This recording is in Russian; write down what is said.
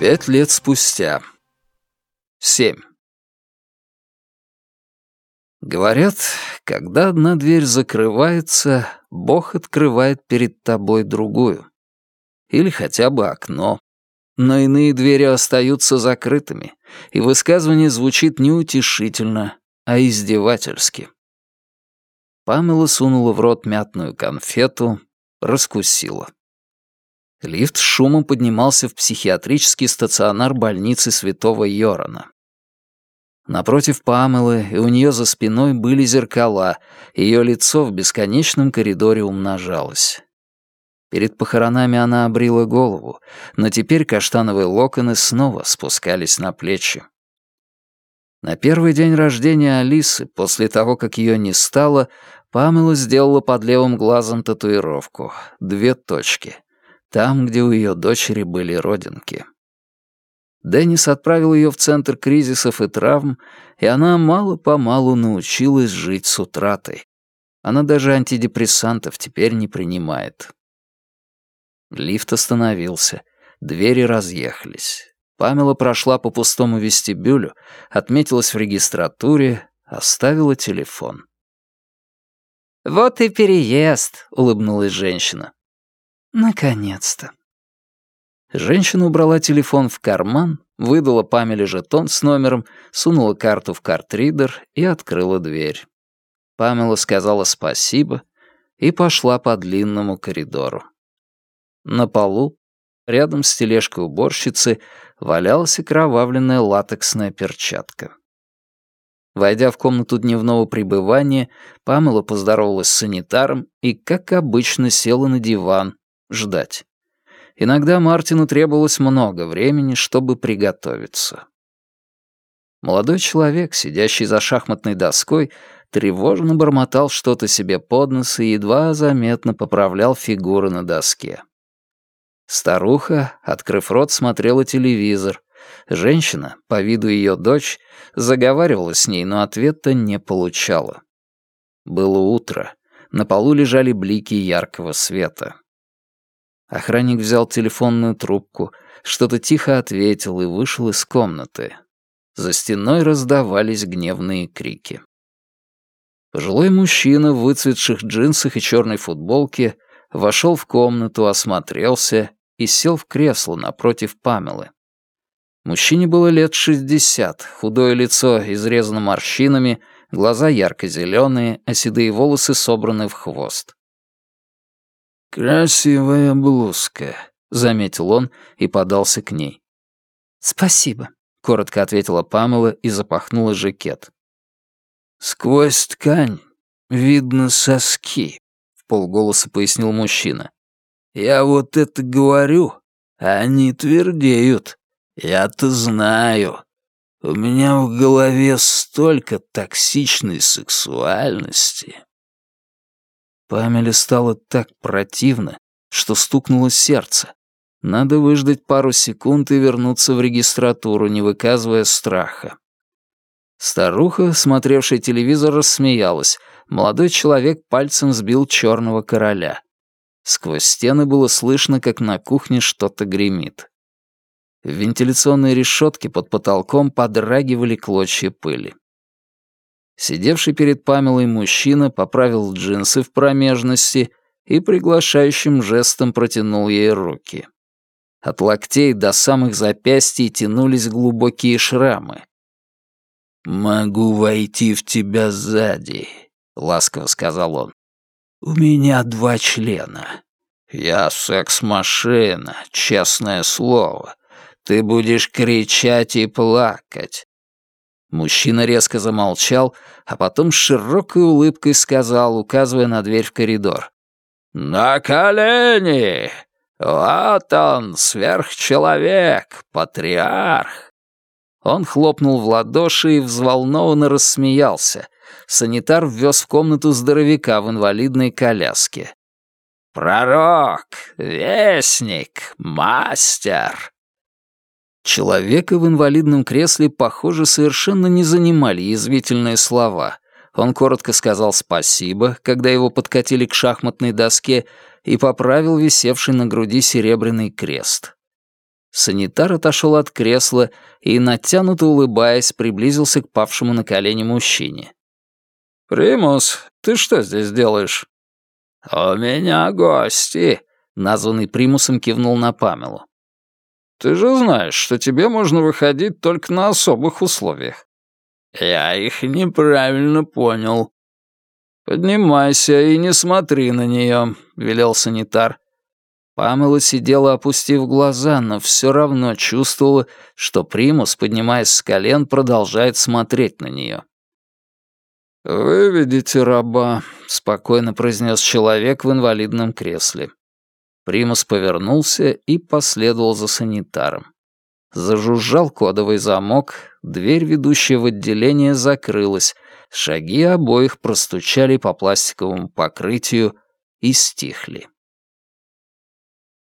Пять лет спустя. Семь. Говорят, когда одна дверь закрывается, Бог открывает перед тобой другую. Или хотя бы окно. Но иные двери остаются закрытыми, и высказывание звучит не утешительно, а издевательски. Памела сунула в рот мятную конфету, раскусила. Лифт с шумом поднимался в психиатрический стационар больницы Святого Йорона. Напротив Памелы и у нее за спиной были зеркала, ее лицо в бесконечном коридоре умножалось. Перед похоронами она обрила голову, но теперь каштановые локоны снова спускались на плечи. На первый день рождения Алисы, после того, как ее не стало, Памела сделала под левым глазом татуировку, две точки, там, где у ее дочери были родинки. Деннис отправил ее в центр кризисов и травм, и она мало-помалу научилась жить с утратой. Она даже антидепрессантов теперь не принимает. Лифт остановился, двери разъехались. Памела прошла по пустому вестибюлю, отметилась в регистратуре, оставила телефон. «Вот и переезд», — улыбнулась женщина. «Наконец-то». Женщина убрала телефон в карман, выдала Памеле жетон с номером, сунула карту в картридер и открыла дверь. Памела сказала спасибо и пошла по длинному коридору. На полу, рядом с тележкой уборщицы, валялась окровавленная латексная перчатка. Войдя в комнату дневного пребывания, Памела поздоровалась с санитаром и, как обычно, села на диван ждать. Иногда Мартину требовалось много времени, чтобы приготовиться. Молодой человек, сидящий за шахматной доской, тревожно бормотал что-то себе под нос и едва заметно поправлял фигуры на доске. Старуха, открыв рот, смотрела телевизор. Женщина, по виду ее дочь, заговаривала с ней, но ответа не получала. Было утро. На полу лежали блики яркого света. Охранник взял телефонную трубку, что-то тихо ответил и вышел из комнаты. За стеной раздавались гневные крики. Пожилой мужчина в выцветших джинсах и черной футболке вошел в комнату, осмотрелся и сел в кресло напротив Памелы. Мужчине было лет шестьдесят, худое лицо изрезано морщинами, глаза ярко-зеленые, а седые волосы собраны в хвост. «Красивая блузка», — заметил он и подался к ней. «Спасибо», — коротко ответила Памела и запахнула жакет. «Сквозь ткань видно соски», — в полголоса пояснил мужчина. «Я вот это говорю, а они твердеют. Я-то знаю. У меня в голове столько токсичной сексуальности». Памеле стало так противно, что стукнуло сердце. Надо выждать пару секунд и вернуться в регистратуру, не выказывая страха. Старуха, смотревшая телевизор, рассмеялась. Молодой человек пальцем сбил черного короля. Сквозь стены было слышно, как на кухне что-то гремит. В вентиляционной решетке под потолком подрагивали клочья пыли. Сидевший перед Памелой мужчина поправил джинсы в промежности и приглашающим жестом протянул ей руки. От локтей до самых запястий тянулись глубокие шрамы. «Могу войти в тебя сзади», — ласково сказал он. «У меня два члена. Я секс-машина, честное слово. Ты будешь кричать и плакать. Мужчина резко замолчал, а потом с широкой улыбкой сказал, указывая на дверь в коридор. «На колени! Вот он, сверхчеловек, патриарх!» Он хлопнул в ладоши и взволнованно рассмеялся. Санитар ввез в комнату здоровяка в инвалидной коляске. «Пророк! Вестник! Мастер!» Человека в инвалидном кресле, похоже, совершенно не занимали язвительные слова. Он коротко сказал спасибо, когда его подкатили к шахматной доске, и поправил висевший на груди серебряный крест. Санитар отошел от кресла и, натянуто улыбаясь, приблизился к павшему на колени мужчине. «Примус, ты что здесь делаешь?» «У меня гости», — названный Примусом кивнул на Памелу. «Ты же знаешь, что тебе можно выходить только на особых условиях». «Я их неправильно понял». «Поднимайся и не смотри на нее», — велел санитар. Памела сидела, опустив глаза, но все равно чувствовала, что Примус, поднимаясь с колен, продолжает смотреть на нее. «Выведите раба», — спокойно произнес человек в инвалидном кресле. Примус повернулся и последовал за санитаром. Зажужжал кодовый замок, дверь, ведущая в отделение, закрылась, шаги обоих простучали по пластиковому покрытию и стихли.